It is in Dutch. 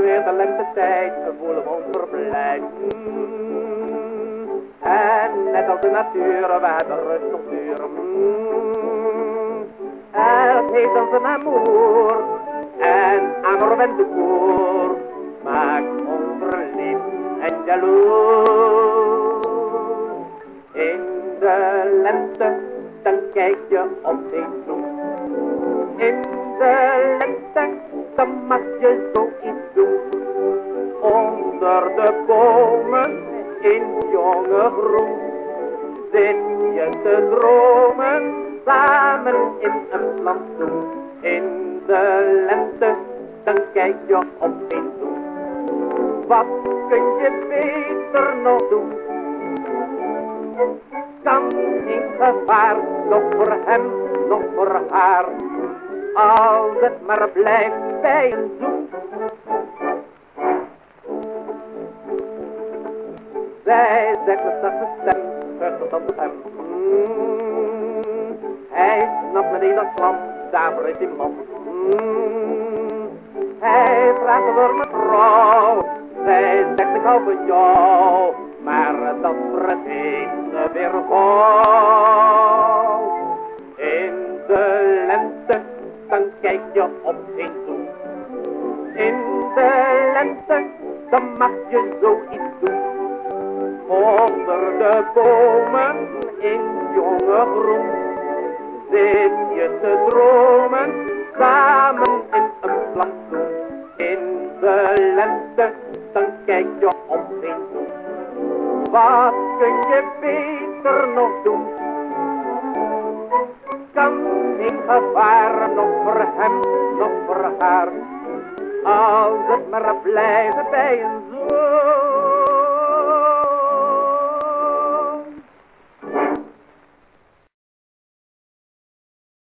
weer de lente tijd, we voelen ons verblijd. En net als de natuur, we hebben rust op duur. Mm. Het heeft ons een amour, en went de koer, maakt ons verliefd en jaloers. In de lente, dan kijk je deze bloem. In de lente, dan mag je. Onder de bomen, in jonge groen, zit je te dromen, samen in een plantsoen. In de lente, dan kijk je op toe. Wat kun je beter nog doen? Kan geen gevaar, nog voor hem, nog voor haar. Als het maar blijft bij een. Zij zegt met zachte stem, op hem. Mm, hij snapt meteen als klam, daarvoor is hij man. Mm, hij vraagt voor mevrouw, zij zegt ik hou van jou, maar dat ze weer gauw. In de lente, dan kijk je op zijn toe. In de lente, dan mag je zoiets doen. De bomen in jonge groen zit je te dromen samen in een plantsoen. In de lente, dan kijk je om heen toe. Wat kun je beter nog doen? Kan geen gevaar, nog voor hem, nog voor haar. Als het maar blijven bij een zoon.